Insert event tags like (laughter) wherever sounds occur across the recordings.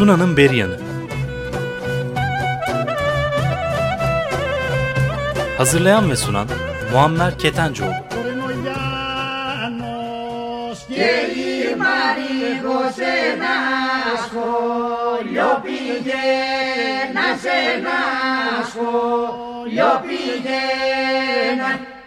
Tuna'nın Beryanı Hazırlayan ve sunan Muammer Ketencoğlu Yo pillé, nace, yo pillé, nace.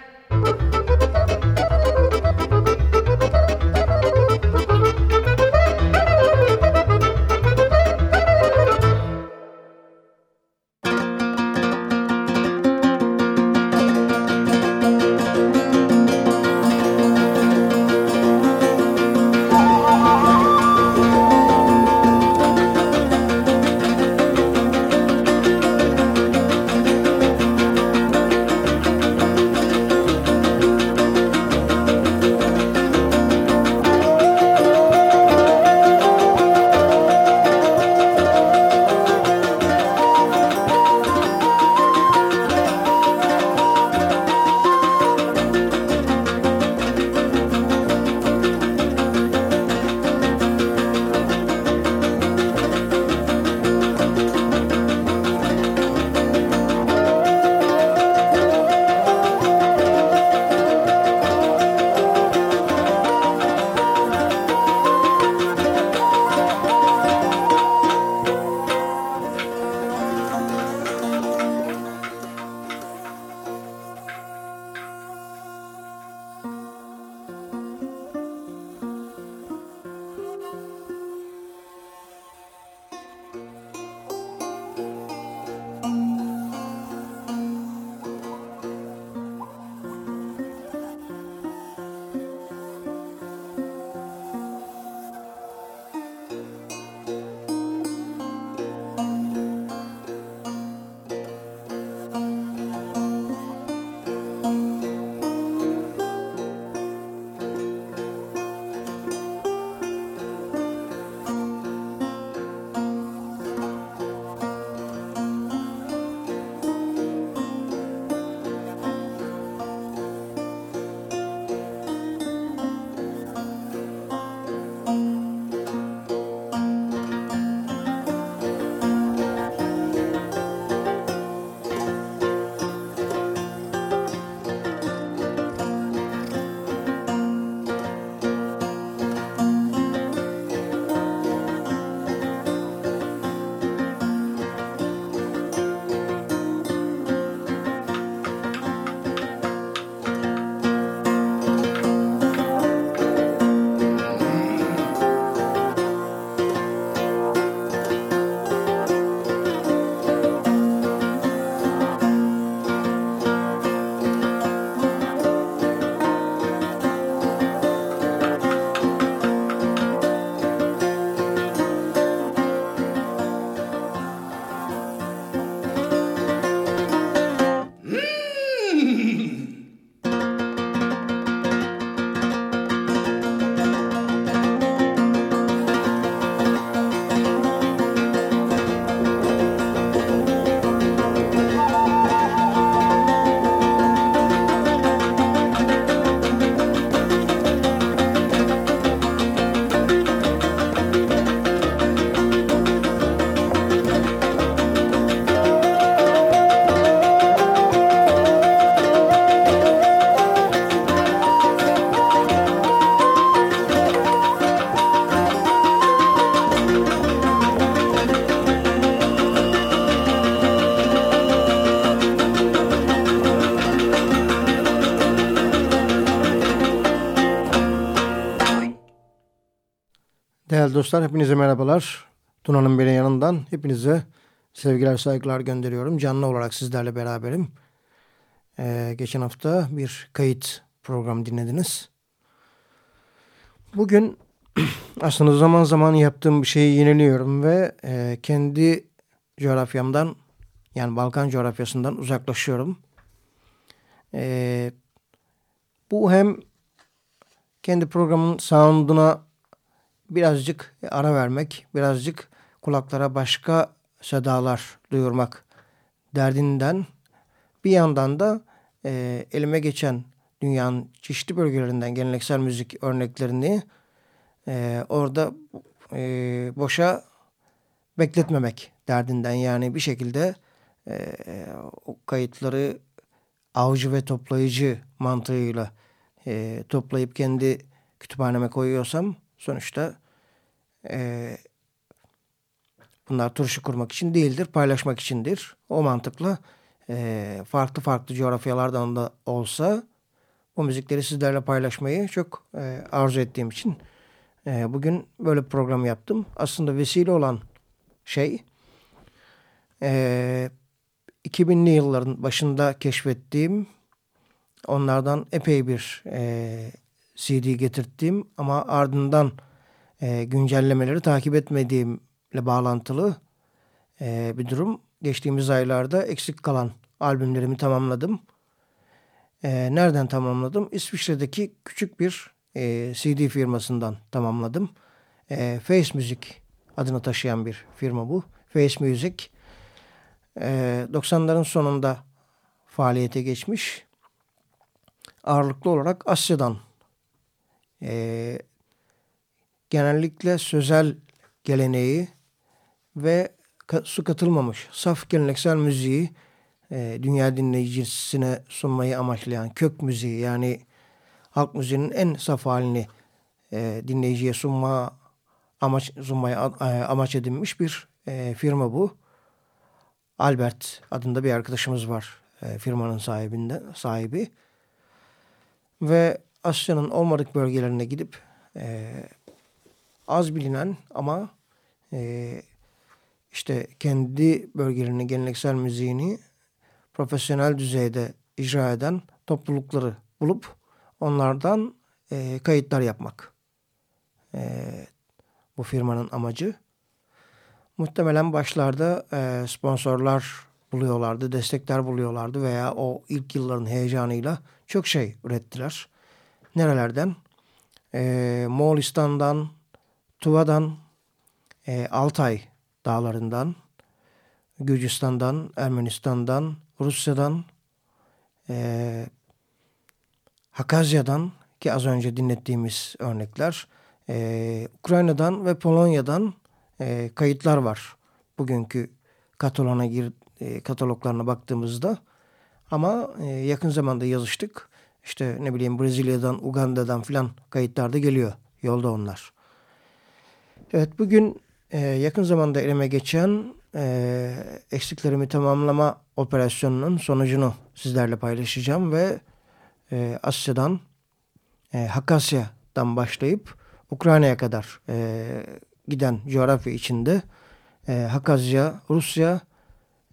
Değerli dostlar hepinize merhabalar. Tuna'nın beni yanından hepinize sevgiler saygılar gönderiyorum. Canlı olarak sizlerle beraberim. Ee, geçen hafta bir kayıt programı dinlediniz. Bugün (clears throat) aslında zaman zaman yaptığım bir şeyi yeniliyorum ve e, kendi coğrafyamdan yani Balkan coğrafyasından uzaklaşıyorum. E, bu hem kendi programın sound'una birazcık ara vermek, birazcık kulaklara başka sedalar duyurmak derdinden bir yandan da e, elime geçen dünyanın çeşitli bölgelerinden geleneksel müzik örneklerini e, orada e, boşa bekletmemek derdinden yani bir şekilde e, o kayıtları avcı ve toplayıcı mantığıyla e, toplayıp kendi kütüphaneme koyuyorsam sonuçta e, bunlar turşu kurmak için değildir, paylaşmak içindir. O mantıkla e, farklı farklı coğrafyalardan da olsa bu müzikleri sizlerle paylaşmayı çok e, arzu ettiğim için e, bugün böyle bir program yaptım. Aslında vesile olan şey e, 2000'li yılların başında keşfettiğim onlardan epey bir e, CD getirttiğim ama ardından e, güncellemeleri takip etmediğimle bağlantılı e, bir durum. Geçtiğimiz aylarda eksik kalan albümlerimi tamamladım. E, nereden tamamladım? İsviçre'deki küçük bir e, CD firmasından tamamladım. E, Face Music adını taşıyan bir firma bu. Face Music. E, 90'ların sonunda faaliyete geçmiş. Ağırlıklı olarak Asya'dan e, genellikle sözel geleneği ve su katılmamış saf geleneksel müziği e, dünya dinleyicisine sunmayı amaçlayan kök müziği yani halk müziğinin en saf halini e, dinleyiciye sunma amaç sunmaya e, amaç edinmiş bir e, firma bu. Albert adında bir arkadaşımız var e, firmanın sahibinde sahibi ve Asya'nın olmadık bölgelerine gidip e, az bilinen ama e, işte kendi bölgelerinin geleneksel müziğini profesyonel düzeyde icra eden toplulukları bulup onlardan e, kayıtlar yapmak. E, bu firmanın amacı. Muhtemelen başlarda e, sponsorlar buluyorlardı, destekler buluyorlardı veya o ilk yılların heyecanıyla çok şey ürettiler. Nerelerden? E, Moğolistan'dan, Tuva'dan, e, Altay dağlarından, Gürcistan'dan, Ermenistan'dan, Rusya'dan, e, Hakazya'dan ki az önce dinlettiğimiz örnekler, e, Ukrayna'dan ve Polonya'dan e, kayıtlar var. Bugünkü katalona gir, e, kataloglarına baktığımızda. Ama e, yakın zamanda yazıştık. İşte ne bileyim Brezilya'dan, Uganda'dan filan kayıtlar da geliyor. Yolda onlar. Evet bugün e, yakın zamanda elime geçen e, eksiklerimi tamamlama operasyonunun sonucunu sizlerle paylaşacağım ve e, Asya'dan e, Hakasya'dan başlayıp Ukrayna'ya kadar e, giden coğrafya içinde e, Hakasya, Rusya,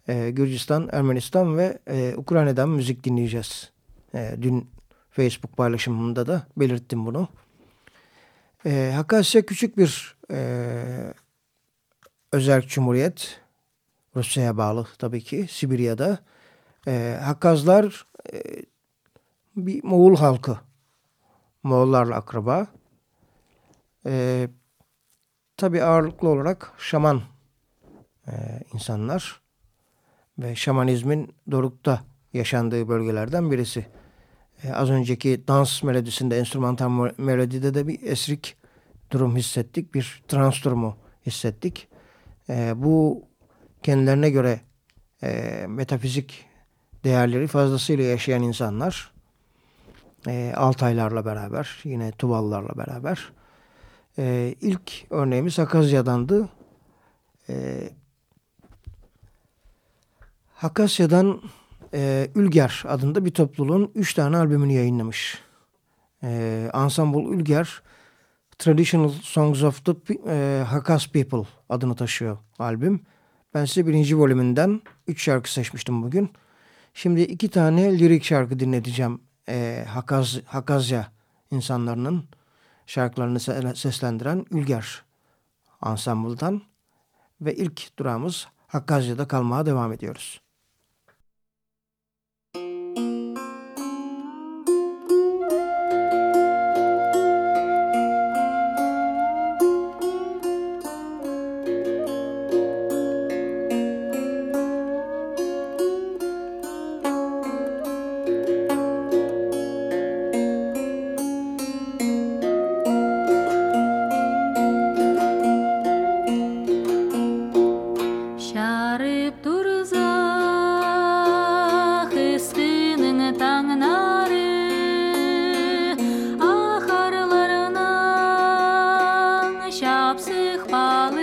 e, Gürcistan, Ermenistan ve e, Ukrayna'dan müzik dinleyeceğiz. E, dün Facebook paylaşımında da belirttim bunu. E, Hakasya küçük bir e, özel cumhuriyet. Rusya'ya bağlı tabii ki Sibirya'da. E, Hakkazlar e, bir Moğol halkı. Moğollarla akraba. E, tabii ağırlıklı olarak şaman e, insanlar ve şamanizmin dorukta yaşandığı bölgelerden birisi. E, az önceki dans melodisinde, enstrümantal melodide de bir esrik durum hissettik. Bir trans durumu hissettik. E, bu kendilerine göre e, metafizik değerleri fazlasıyla yaşayan insanlar e, Altaylarla beraber yine Tuvallarla beraber e, ilk örneğimiz Akazya'dandı. E, Hakasya'dan e, Ülger adında bir topluluğun üç tane albümünü yayınlamış. E, Ensemble Ülger Traditional Songs of the e, Hakas People adını taşıyor albüm. Ben size birinci volümünden üç şarkı seçmiştim bugün. Şimdi iki tane lirik şarkı dinleteceğim. E, Hakaz, Hakazya insanlarının şarkılarını seslendiren Ülger Ensemble'dan. Ve ilk durağımız Hakkazya'da kalmaya devam ediyoruz. lapsych palę.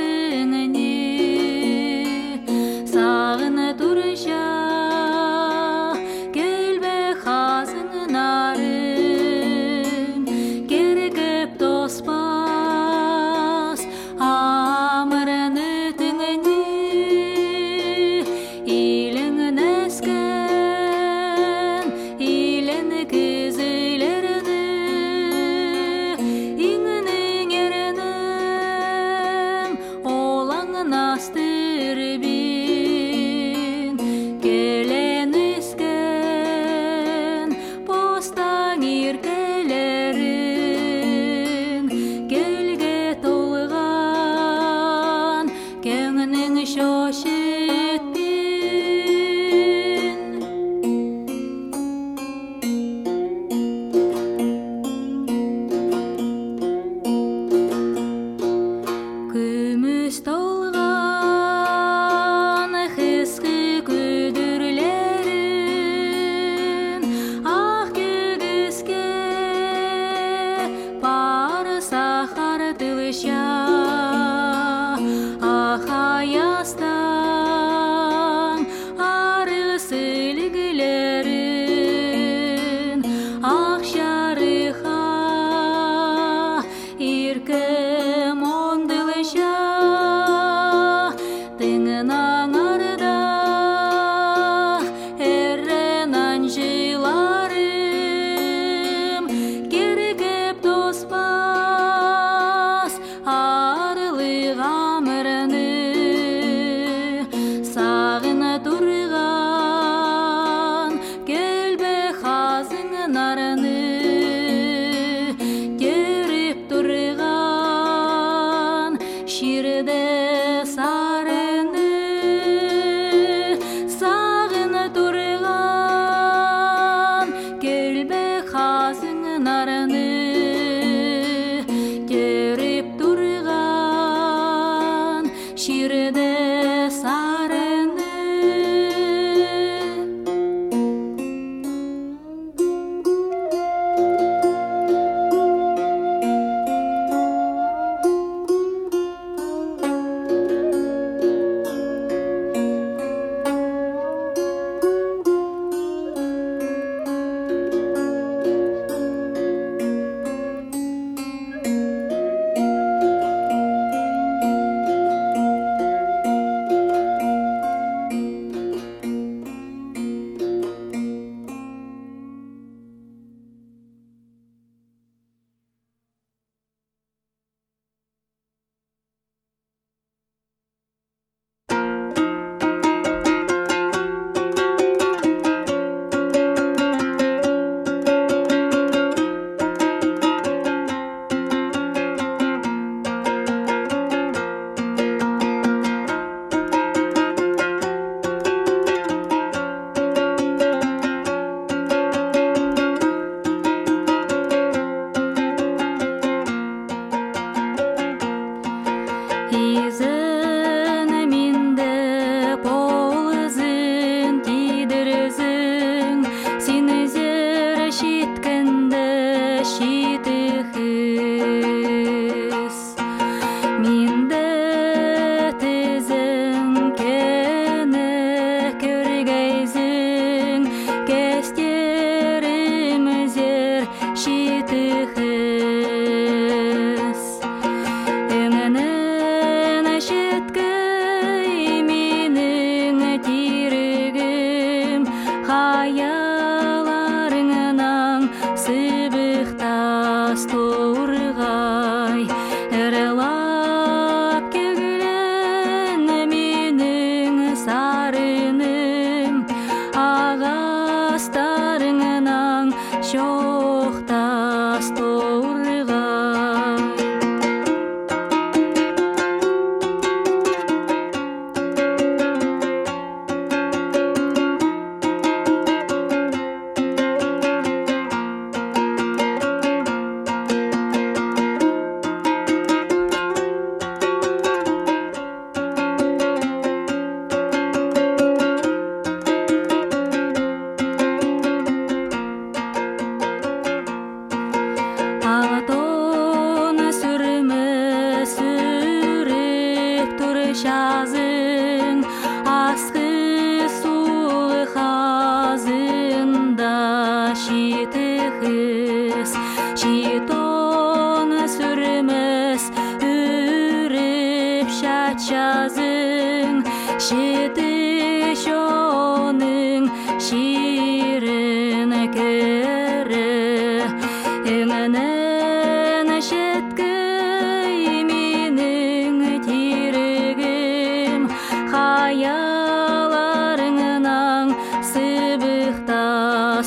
Sırbıkta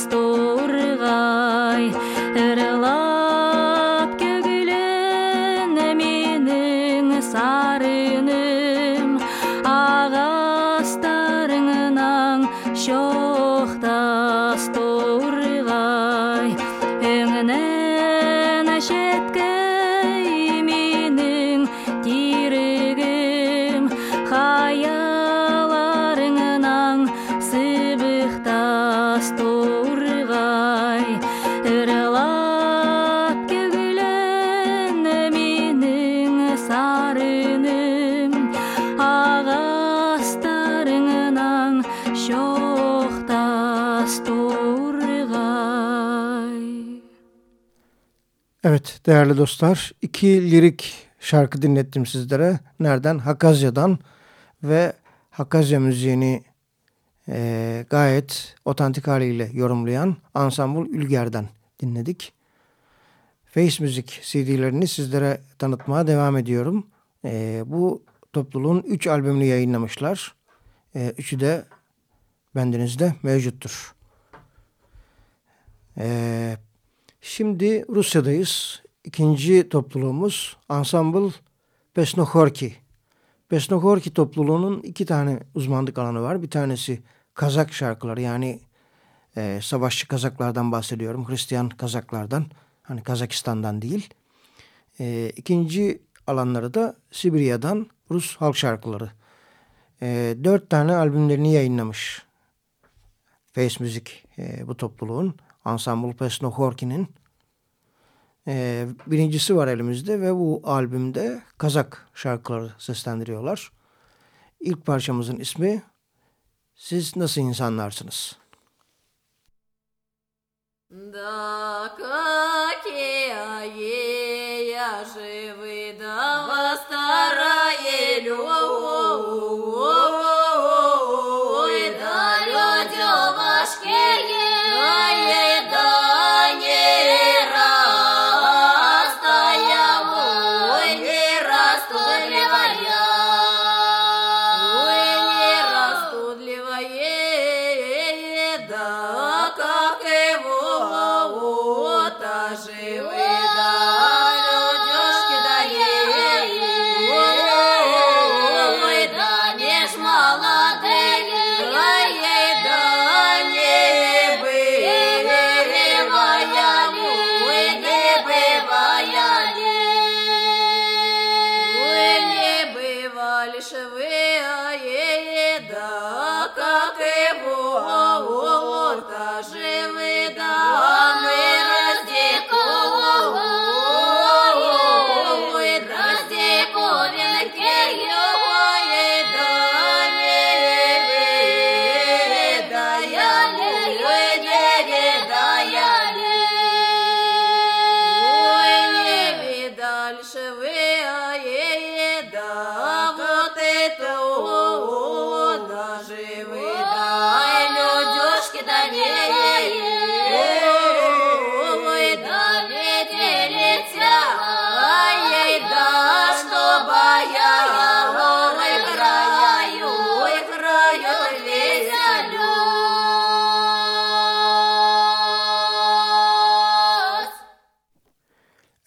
Değerli dostlar iki lirik şarkı dinlettim sizlere. Nereden? Hakazya'dan ve Hakazya müziğini e, gayet otantik haliyle yorumlayan Ensemble Ülger'den dinledik. Face Müzik CD'lerini sizlere tanıtmaya devam ediyorum. E, bu topluluğun 3 albümünü yayınlamışlar. E, üçü de bendinizde mevcuttur. E, Şimdi Rusya'dayız. İkinci topluluğumuz Ensemble Pesnokhorki. Pesnokhorki topluluğunun iki tane uzmanlık alanı var. Bir tanesi Kazak şarkıları yani e, savaşçı Kazaklardan bahsediyorum. Hristiyan Kazaklardan. Hani Kazakistan'dan değil. E, ikinci alanları da Sibirya'dan Rus halk şarkıları. E, dört tane albümlerini yayınlamış. Face Müzik e, bu topluluğun. Ensemble Pesnokhorki'nin e, birincisi var elimizde ve bu albümde Kazak şarkıları seslendiriyorlar. İlk parçamızın ismi Siz Nasıl İnsanlarsınız? Да какие я живы, да старая любовь.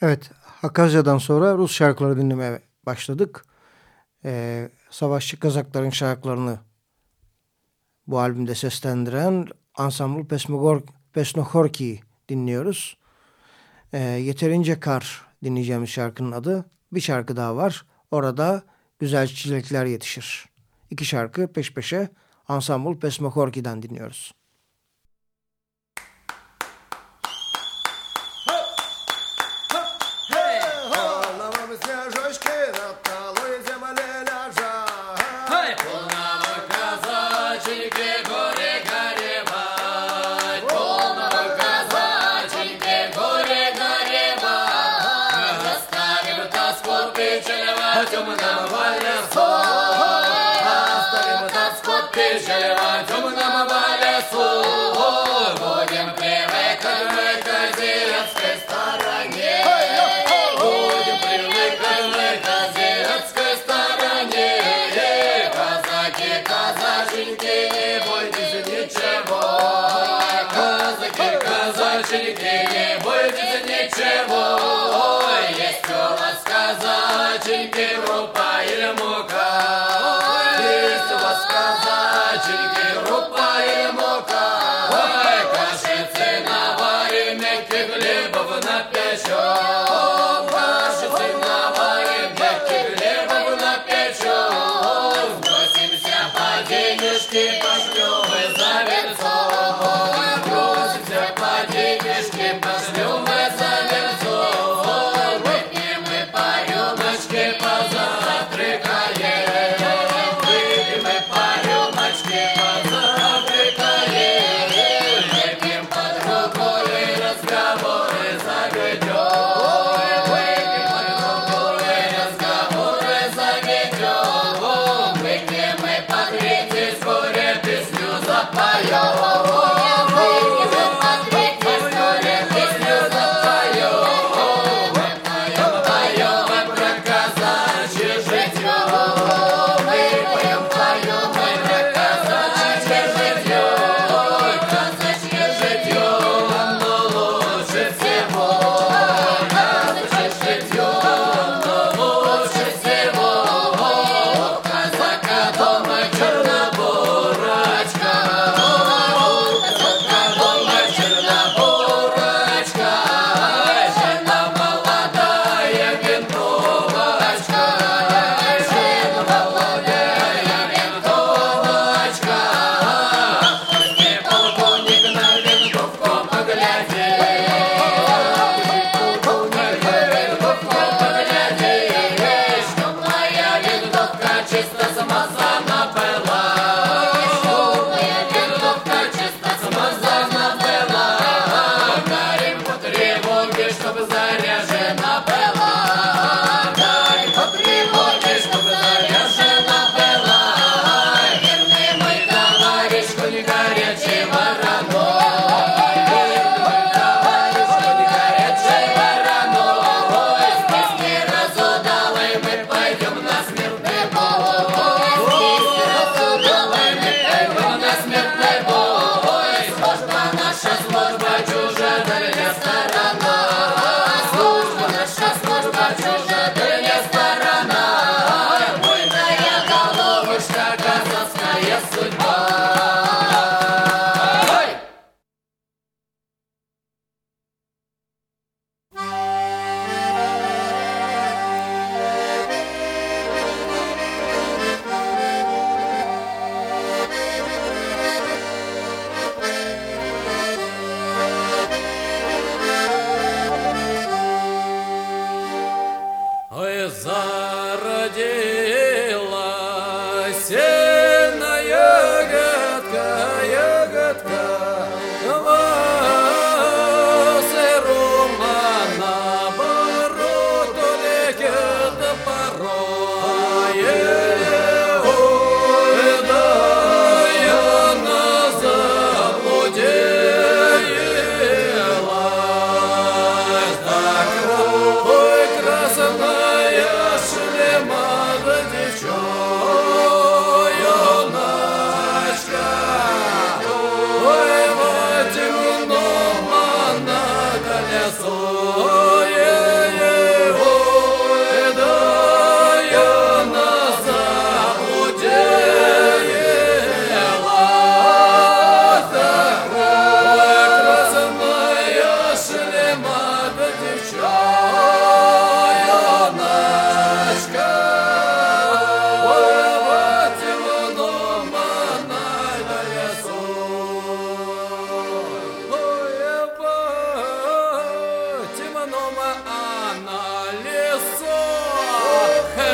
Evet, Hakazya'dan sonra Rus şarkıları dinlemeye başladık. Ee, Savaşçı Kazakların şarkılarını bu albümde seslendiren Ensemble Pesmogor, Pesnohorki dinliyoruz. Ee, Yeterince Kar dinleyeceğimiz şarkının adı. Bir şarkı daha var. Orada Güzel Çilekler Yetişir. İki şarkı peş peşe Ensemble Pesmohorki'den dinliyoruz.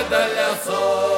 بدل صوت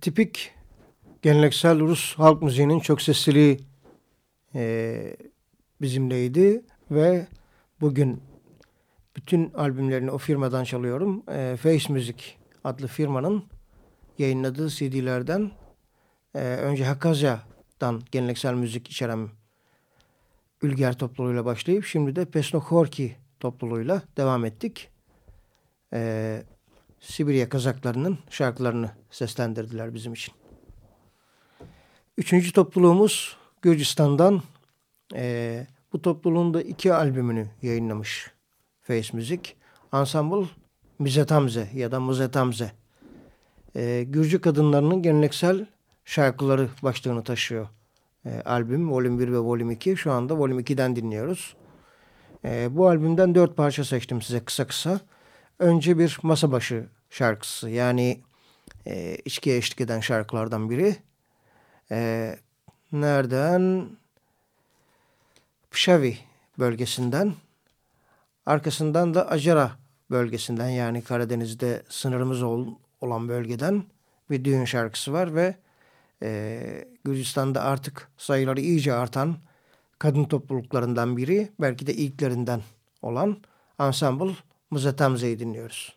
tipik geleneksel Rus halk müziğinin çok sesliliği e, bizimleydi ve bugün bütün albümlerini o firmadan çalıyorum. E, Face Music adlı firmanın yayınladığı CD'lerden e, önce Hakazya'dan geleneksel müzik içeren Ülger topluluğuyla başlayıp şimdi de Pesnokhorki topluluğuyla devam ettik. E, Sibirya Kazaklarının şarkılarını seslendirdiler bizim için. Üçüncü topluluğumuz Gürcistan'dan e, bu topluluğun da iki albümünü yayınlamış Face Music. Ensemble Mizetamze ya da Muzetamze. E, Gürcü kadınlarının geleneksel şarkıları başlığını taşıyor e, albüm. Volüm 1 ve Volüm 2. Şu anda Volüm 2'den dinliyoruz. E, bu albümden dört parça seçtim size kısa kısa. Önce bir masa başı şarkısı. Yani e, içkiye eşlik eden şarkılardan biri. E, nereden? Pşavi bölgesinden. Arkasından da Acera bölgesinden yani Karadeniz'de sınırımız ol, olan bölgeden bir düğün şarkısı var ve e, Gürcistan'da artık sayıları iyice artan kadın topluluklarından biri belki de ilklerinden olan Ensemble Muzatamze'yi dinliyoruz.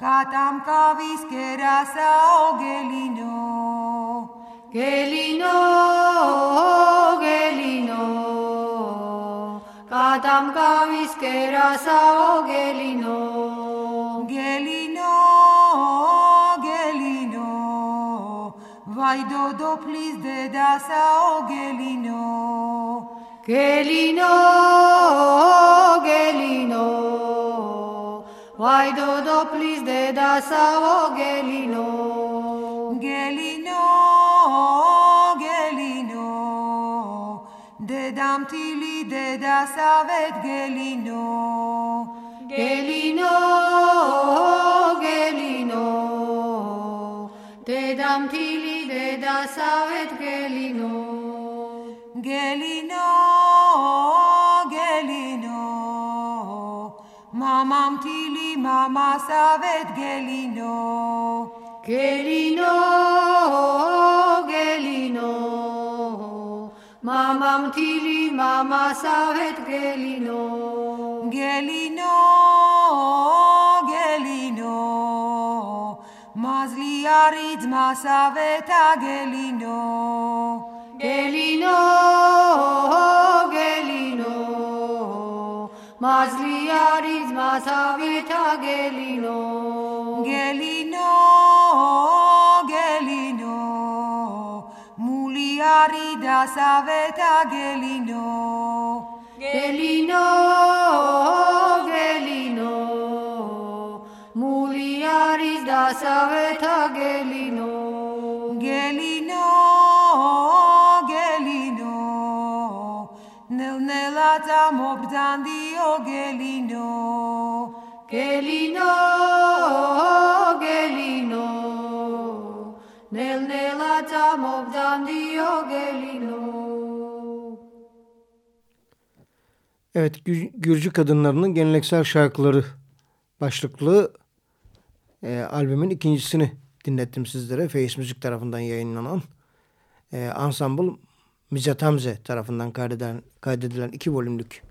katam kavis kerasa o gelino gelino gelino. Katam kavis kerasa o gelino gelino gelino. Vai dodo please de dasa gelino gelino gelino ვაიდოდო პლის დედასავო გელინო। გელინო გელინო დედამთილი დედასავეთ გელინო। გელინო გელინო დედამთილი დედასავეთ გელინო। გელი ამასავეთ გელინო გელინო. გელინო мама მთილი მამასავეთ გელინო გელინო. გელინო მაზლი არი ძმასავეთ აგელინო გელინო მაძლიარი ძმა თავითა გელინო। გელინო გელინო მულიარი დასაветა გელინო। გელინო გელინო მულიარი დასაветა გელინო। გელინო გელინო ნელ-ნელა დამობდანდი gelino gelino nel nelata mobdandio gelino Evet, Gürcü kadınlarının geleneksel şarkıları başlıklı e, albümün ikincisini dinlettim sizlere. Face Müzik tarafından yayınlanan e, Ensemble Mizatamze tarafından kaydedilen, kaydedilen iki bölümlük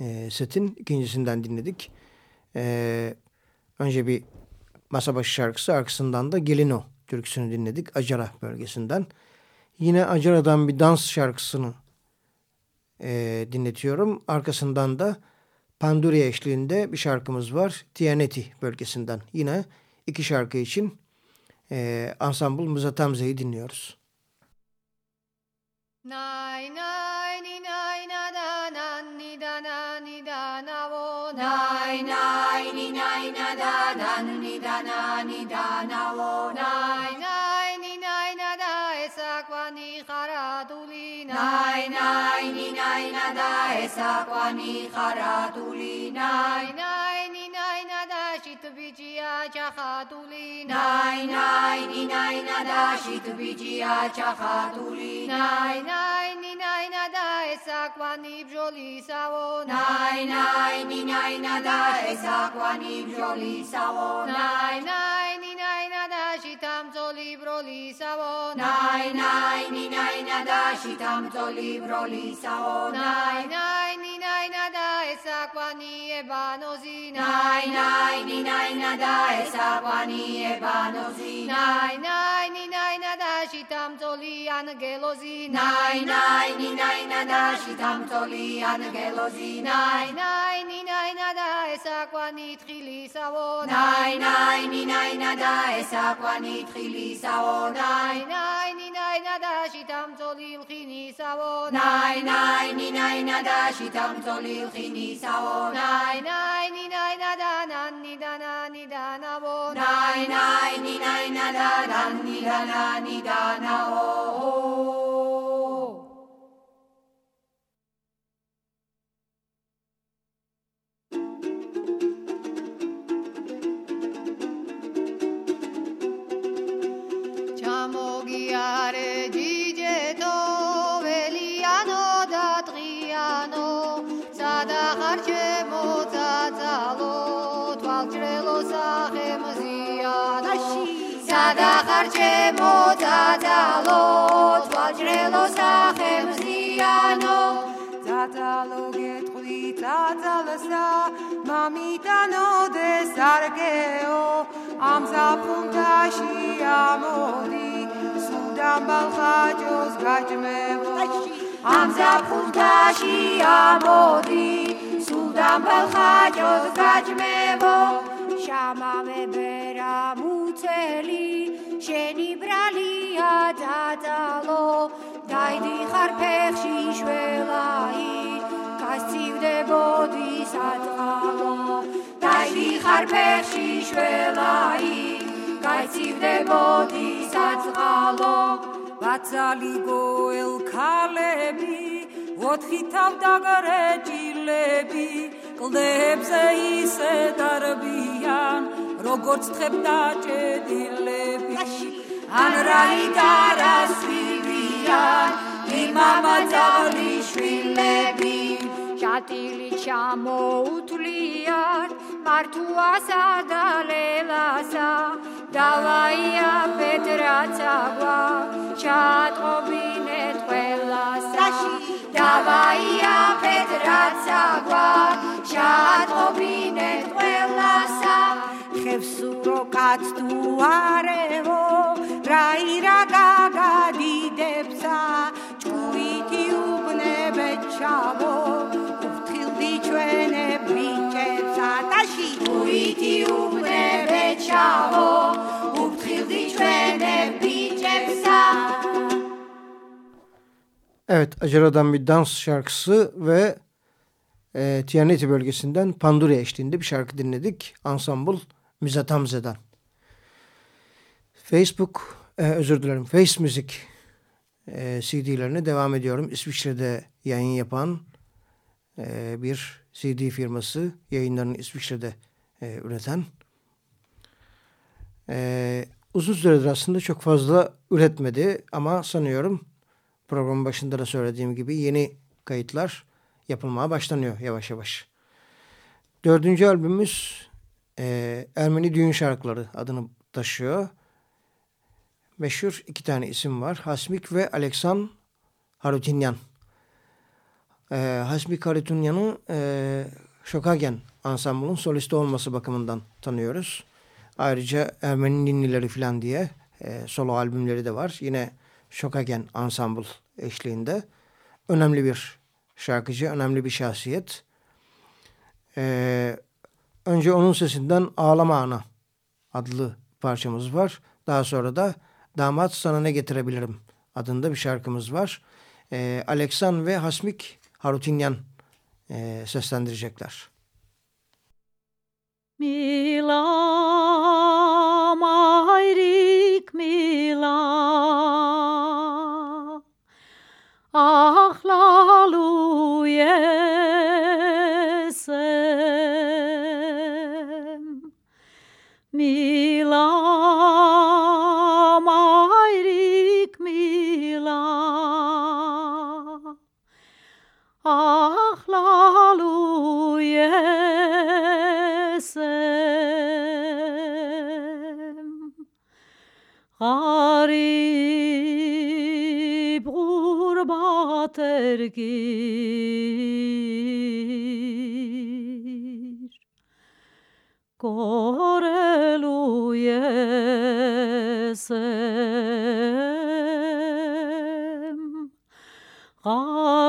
e, setin ikincisinden dinledik. E, önce bir masa başı şarkısı arkasından da Gelino türküsünü dinledik Acara bölgesinden. Yine Acara'dan bir dans şarkısını e, dinletiyorum. Arkasından da Panduri eşliğinde bir şarkımız var. Tianeti bölgesinden. Yine iki şarkı için e, Ensemble Muzatamze'yi dinliyoruz. Nay nay ni nay na nan ni da na ni da na wo nai nai ni nai na da dan ni da na ni da na wo nai. Nai ni nai na da esakwani kharatuli nai. Nai ni nai na da esakwani kharatuli nai. Nai ni nai na da shitbijia chakhatuli nai nai. ni nai na da shitbijia chakhatuli nai nai ნაინა და ეს აკვანი ბჟოლისავო ნაი ნაი ნინაინა და ეს აკვანი ბჟოლისავო ნაი ნაი ნინაინა და შითამწოლი ბროლისავო ნაი ნაი ნინაინა და შითამწოლი ბროლისავო ნაი ნაი ნინაინა და ეს აკვანი ებანოზი ნაი ნაი ნინაინა და ეს აკვანი ებანოზი ნაი ნაი დამწოლიან გელოზი ნაი ნაი ნინაი ნადაში დამწოლიან გელოზი ნაი. ნაი ნინაი ნადა ესაკვანი თხილისავო ნაი. ნაი ნინაი ნადა ესაკვანი თხილისავო ნაი. ნაი ნინაი ნადაში დამწოლი ლხინისავო ნაი. ნაი ნინაი ნადაში დამწოლი ლხინისავო ნაი ნაი. ნინაი ნადა ნანი ni nay na da shitam zoli khini sawo nay nay ni nay na da shitam zoli khini sawo nay nay ni nay na da nan ni da na ni da na wo გადახარჩემო ძაძალო თვალჯრელო სახელმზიანო ძაძალო გეტყვი ძაძალსა მამიდანოდეს არგეო ამ ზაფუნთაში ამოდი სუდამ ბალხაჯოს გაჯმევო ამ ზაფუნთაში ამოდი სუდამ ბალხაჯოს გაჯმევო შამამებერა ძველი შენი ბრალია დაძალო დაიდიხარ ფეხში შველაი გასცივდებოდი სათყალო დაიდიხარ ფეხში შველაი გაიცივდებოდი სათყალო ვაცალი გოელ ქალები ოთხი თავ დაგრეჭილები კლდებზე ისე დარბიან როგორც თხებდა ჭედილები ან რაი გარასვივიან იმამა ძალი შვილები. შატილი ჩამოუთლიათ მართუასა და ლელასა დავაია პეტრაცაგვა ჩატყობინეთ ყველასა. დავაია პეტრაცაგვა ჩატყობინეთ ყველასა ხევსურო კაც თუ არევო რაირა გაგადიდებსა ჭუითი უბნებე ჩავო უთილდი ჩვენე ბიჭებსა ტაში ჭუითი უბნებე ჩავო უთილდი ჩვენე ბიჭებსა Evet, Acara'dan bir dans şarkısı ve e, Tiyaneti bölgesinden Panduri eşliğinde bir şarkı dinledik. Ensemble Mizatamze'den. Facebook, e, özür dilerim, Face Music e, CD'lerine devam ediyorum. İsviçre'de yayın yapan e, bir CD firması. Yayınlarını İsviçre'de e, üreten. E, uzun süredir aslında çok fazla üretmedi ama sanıyorum programın başında da söylediğim gibi yeni kayıtlar yapılmaya başlanıyor yavaş yavaş. Dördüncü albümümüz e, Ermeni Düğün Şarkıları adını taşıyor. Meşhur iki tane isim var. Hasmik ve Aleksan Harutinyan. E, Hasmik Harutinyan'ı e, Şokagen ansambulun solisti olması bakımından tanıyoruz. Ayrıca Ermeni ninnileri falan diye e, solo albümleri de var. Yine Şokagen Ensemble eşliğinde. Önemli bir şarkıcı, önemli bir şahsiyet. Ee, önce onun sesinden Ağlama Ana adlı parçamız var. Daha sonra da Damat Sana Ne Getirebilirim adında bir şarkımız var. Ee, Aleksan ve Hasmik Harutinyan e, seslendirecekler. Mila mayrik mila ahlalu gurbat ergir Korelu yesem Garip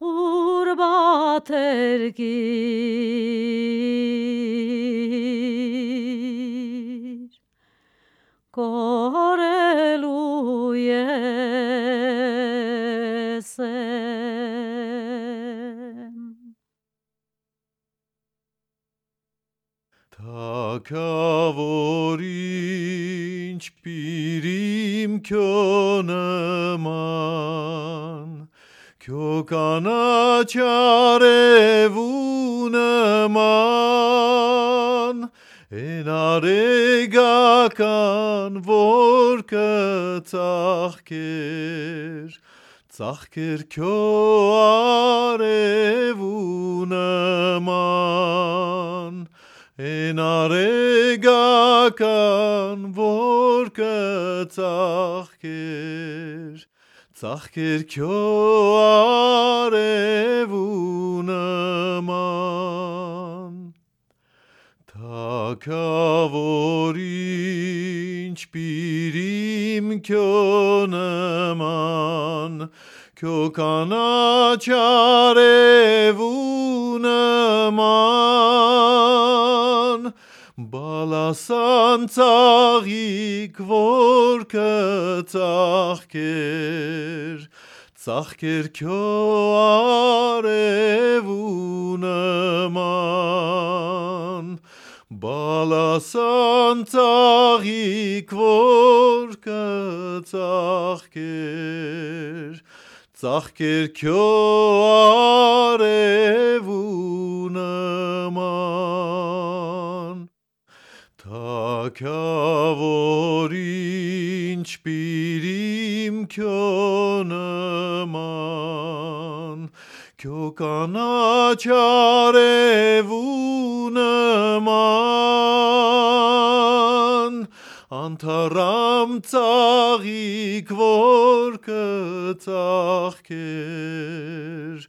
gurbat ergir թագավորինչ պիրիմ քյոնման քյո կանաչարևունման Են արեգական որ կծաղկեր ծաղկեր քյո արևունման Են արեգական որ կծաղկեր ծաղկեր քո արևունման Թակավոր ինչ պիրիմ քո նման քո կանաչ արևունման բալասան ծաղիկ որ կծաղկեր ծաղկեր քո արևունը ման բալասան ծաղիկ որ կծաղկեր ծաղկեր քո արևունը ման թակավոր ինչ պիրիմ քյոնման քյո կանաչարևունման անթարամ ծաղիկ որ կծաղկեր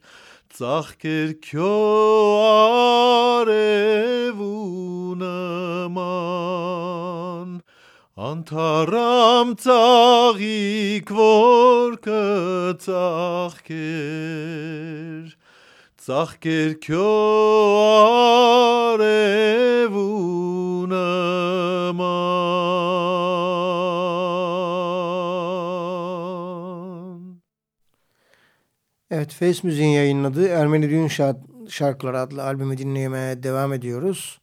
ծաղկեր քյո արևուն Antaram tagik vorka tahker Tsahker kyoarevunaman Evet, Face Müziğin yayınladığı Ermeni Düğün Şar- Şarkıları adlı albümü dinlemeye devam ediyoruz.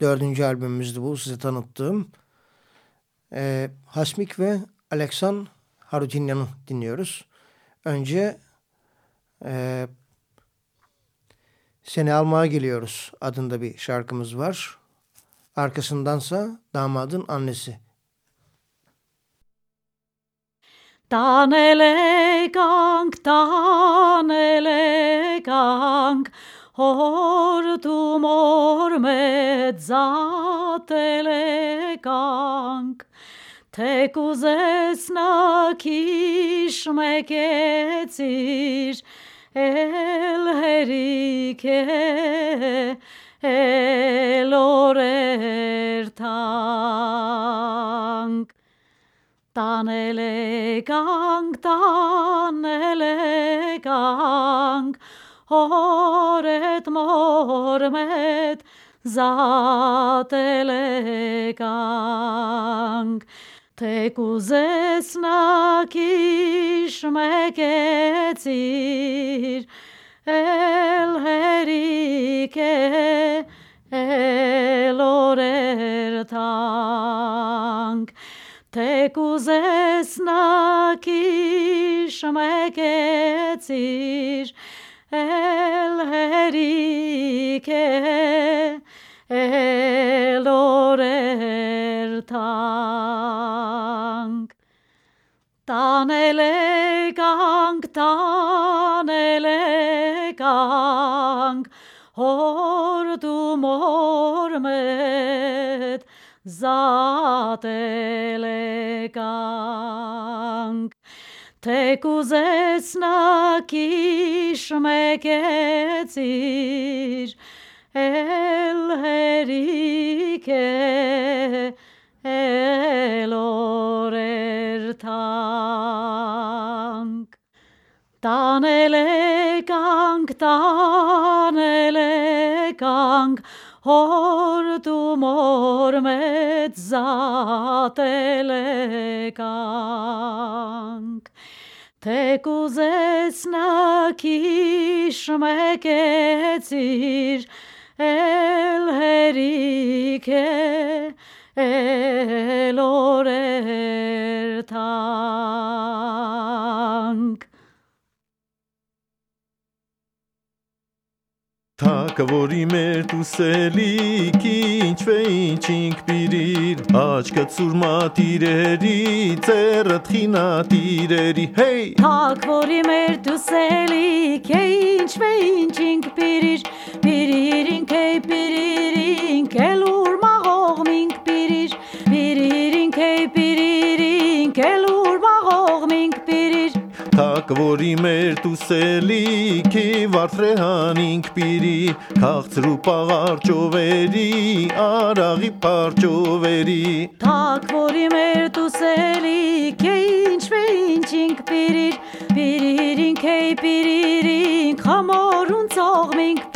Dördüncü albümümüzdü bu size tanıttığım. Ee, Hasmik ve Aleksan Harutinyan'ı dinliyoruz. Önce e, Seni Almaya Geliyoruz adında bir şarkımız var. Arkasındansa damadın annesi. Tanelegang, tanelegang, hortum ormet թե կուզես նա քիշ մեկեցիր էլ հերիք է էլ օրեր թանկ տանել է կանգ տանել է կանգ օրետ մոր մետ զատել է կանգ թե կուզես նա կիշմեկեցիր էլ հերիք է էլ օրեր տանք թե կուզես նա կիշմեկեցիր էլ հերիք է էլ օրեր տանք Տանելե գանք, տանելե գանք, հոր դու մոր մետ, զատելե գանք։ Թե կուզես նա կիշ մեկեցիր, էլ հերիք է, էլ Տանելե կանք, տանելե կանք, հոր դու մոր մեծ զատելե կանք։ Թե կուզես նա կիշ մեկեցիր, էլ հերիք է, էլ օրեր տանք։ Թակավորի մեր տուսելիք ինչ վե ինչ ինք պիրիր Աչկը ծուրմա տիրերի, ծերը տխինա տիրերի Հեյ! Թակավորի մեր տուսելիք ինչ վե ինչ ինք պիրիր Պիրիր ինք է պիրիր ինք էլ ուրմա հողմ ինք պիրիր Պիրիր ինք է պիրիր ինք էլ ուրմա Թակ որի մեր տուսելիքի վարդրեհանինք պիրի Կաղցրու պաղարջովերի արաղի պարջովերի Թակ որի մեր տուսելիքի ինչ մե ինչ ինք պիրիր Պիրիր ինք էի պիրիր ինք համորուն ծողմինք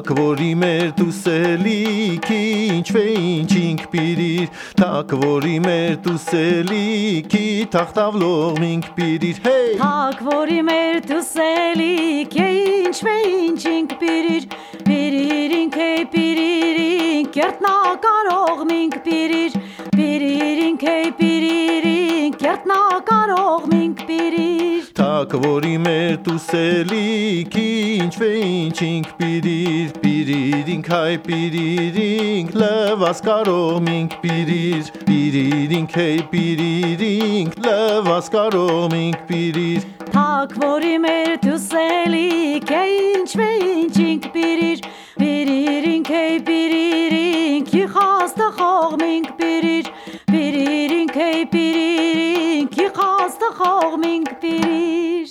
Թակ որի մեր տուսելիք ինչ վե ինչ ինք պիրիր Թակ որի մեր տուսելիք թախտավ լող ինք պիրիր հեյ Թակ որի մեր տուսելիք ինչ վե ինչ ինք պիրիր Պիրիր ինք է պիրիր ինք կերտնա կարող ինք պիրիր Պիրիր ինք է պիրիր ինք կերտնա կարող ինք պիրիր Թակ որի մեր տուսելիք ինչ վե ինչ ինք պիրիր բիրիր Բիրիրինք հայ բիրիրինք լվաս կարող մինք բիրիր Բիրիրինք հեյ բիրիրինք լվաս կարող մինք բիրիր Թակ որի մեր դուսելիք է ինչ վե ինչինք պիրիր Պիրիրինք է պիրիրինք իխաստը խող մինք պիրիր Պիրիրինք է պիրիրինք իխastը խող mink pirir.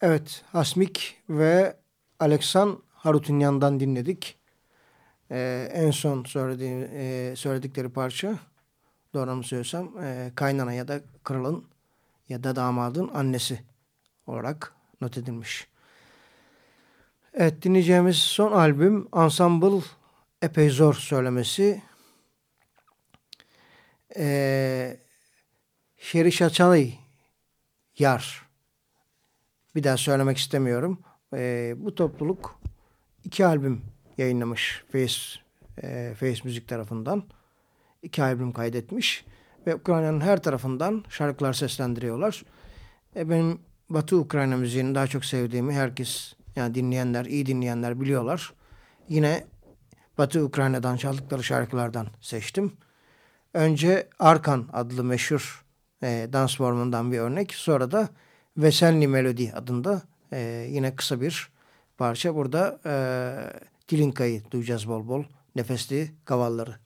Evet, Hasmik ve Aleksan Harutunyan'dan dinledik. Ee, en son söylediğim, e, söyledikleri parça, doğru mu söylesem, e, kaynana ya da kralın ya da damadın annesi olarak not edilmiş. Evet, dinleyeceğimiz son albüm Ensemble epey zor söylemesi. Ee, Şeriş Çalay Yar bir daha söylemek istemiyorum. E, bu topluluk iki albüm yayınlamış Face, e, Face Müzik tarafından. iki albüm kaydetmiş ve Ukrayna'nın her tarafından şarkılar seslendiriyorlar. E, benim Batı Ukrayna müziğini daha çok sevdiğimi herkes yani dinleyenler, iyi dinleyenler biliyorlar. Yine Batı Ukrayna'dan çaldıkları şarkılardan seçtim. Önce Arkan adlı meşhur e, dans formundan bir örnek. Sonra da Veselni Melodi adında e, yine kısa bir parça. Burada e, Tilinka'yı duyacağız bol bol. Nefesli kavalları.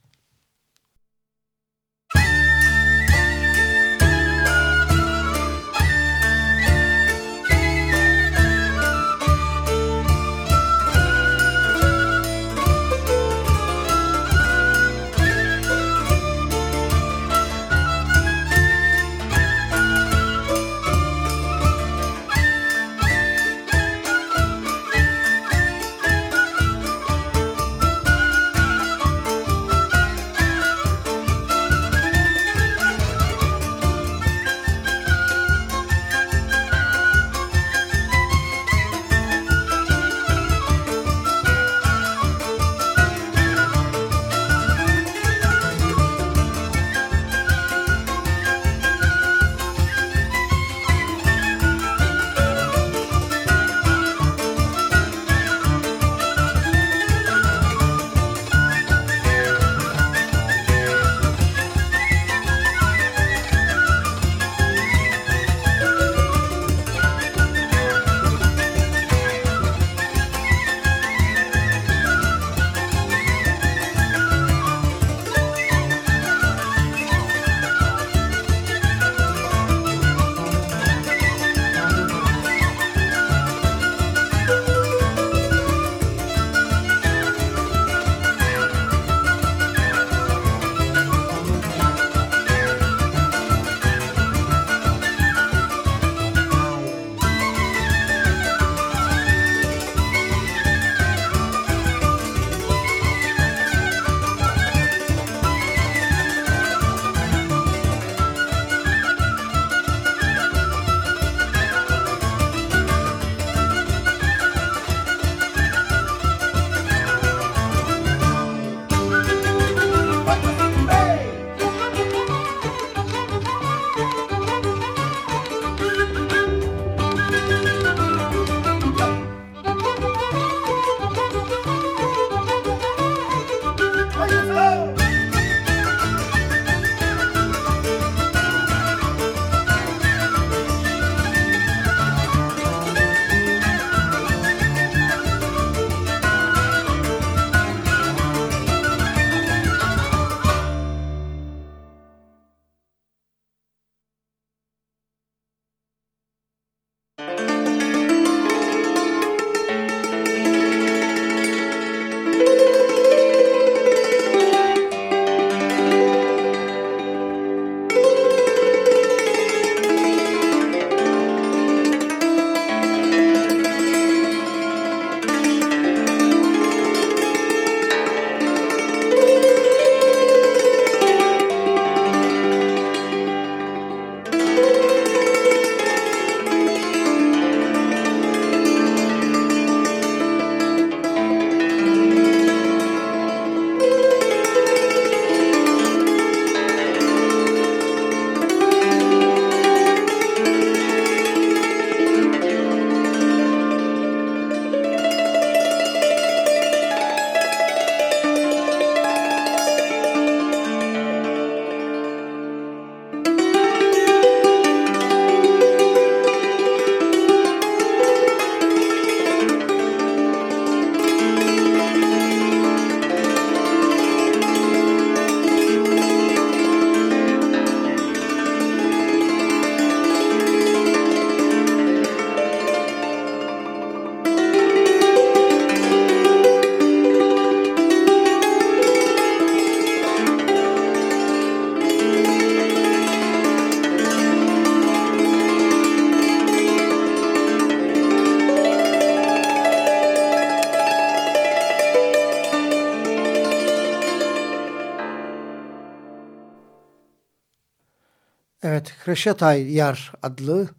Evet, Hreşatay Yar adlı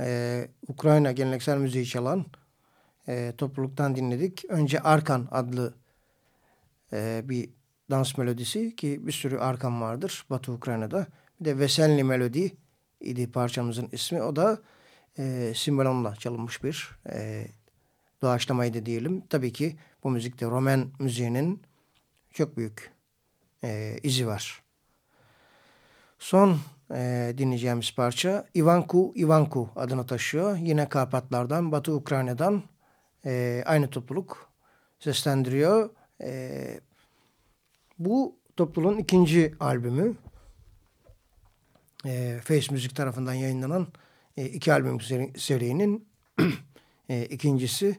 e, Ukrayna geleneksel müziği çalan e, topluluktan dinledik. Önce Arkan adlı e, bir dans melodisi ki bir sürü Arkan vardır Batı Ukrayna'da. Bir de Veselni Melodi idi parçamızın ismi. O da e, simbalonla çalınmış bir e, doğaçlamaydı diyelim. Tabii ki bu müzikte Roman müziğinin çok büyük e, izi var. Son e, dinleyeceğimiz parça Ivanku Ivanku adını taşıyor. Yine Karpatlardan, Batı Ukrayna'dan e, aynı topluluk seslendiriyor. E, bu topluluğun ikinci albümü e, Face Müzik tarafından yayınlanan e, iki albüm seri, serinin e, ikincisi.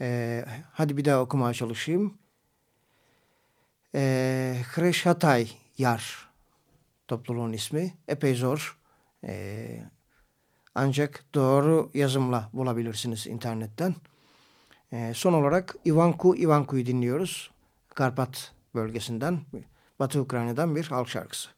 E, hadi bir daha okumaya çalışayım. E, Hatay Yar topluluğun ismi. Epey zor. E, ancak doğru yazımla bulabilirsiniz internetten. E, son olarak Ivanku Ivanku'yu dinliyoruz. Karpat bölgesinden, Batı Ukrayna'dan bir halk şarkısı.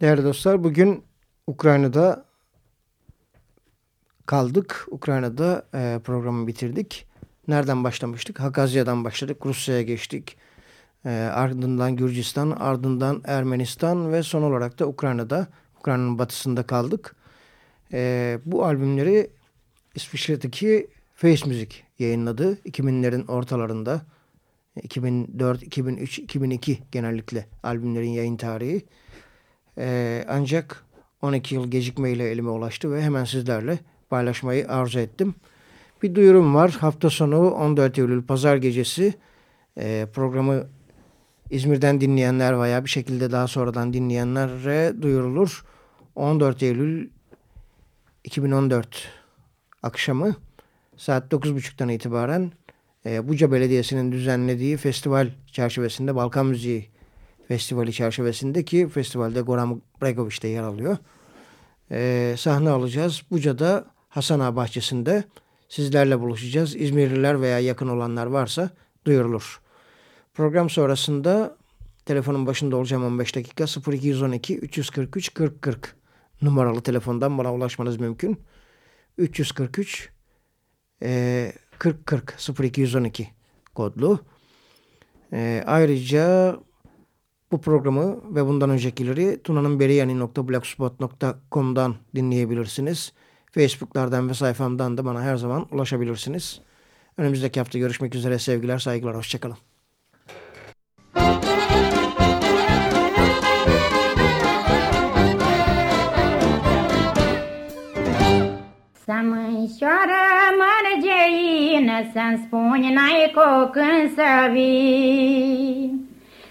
Değerli dostlar bugün Ukrayna'da kaldık. Ukrayna'da e, programı bitirdik. Nereden başlamıştık? Hakazya'dan başladık. Rusya'ya geçtik. E, ardından Gürcistan, ardından Ermenistan ve son olarak da Ukrayna'da, Ukrayna'nın batısında kaldık. E, bu albümleri İsviçre'deki Face Music yayınladı. 2000'lerin ortalarında. 2004, 2003, 2002 genellikle albümlerin yayın tarihi. Ee, ancak 12 yıl gecikmeyle elime ulaştı ve hemen sizlerle paylaşmayı arzu ettim. Bir duyurum var. Hafta sonu 14 Eylül Pazar gecesi e, programı İzmir'den dinleyenler veya bir şekilde daha sonradan dinleyenlere duyurulur. 14 Eylül 2014 akşamı saat 9.30'dan itibaren e, Buca Belediyesi'nin düzenlediği festival çerçevesinde Balkan Müziği Festivali çerçevesindeki festivalde Goran Bregovic de yer alıyor. Ee, sahne alacağız. Buca'da Hasan Ağa Bahçesi'nde sizlerle buluşacağız. İzmirliler veya yakın olanlar varsa duyurulur. Program sonrasında telefonun başında olacağım 15 dakika 0212 343 40 40 numaralı telefondan bana ulaşmanız mümkün. 343 e, 40 40 0212 kodlu. E, ayrıca bu programı ve bundan öncekileri Tuna'nın tunanınberiyani.blogspot.com'dan dinleyebilirsiniz. Facebook'lardan ve sayfamdan da bana her zaman ulaşabilirsiniz. Önümüzdeki hafta görüşmek üzere. Sevgiler, saygılar. Hoşçakalın. Să mânșoară mărgeină, să-mi spuni n-ai cu când să vii.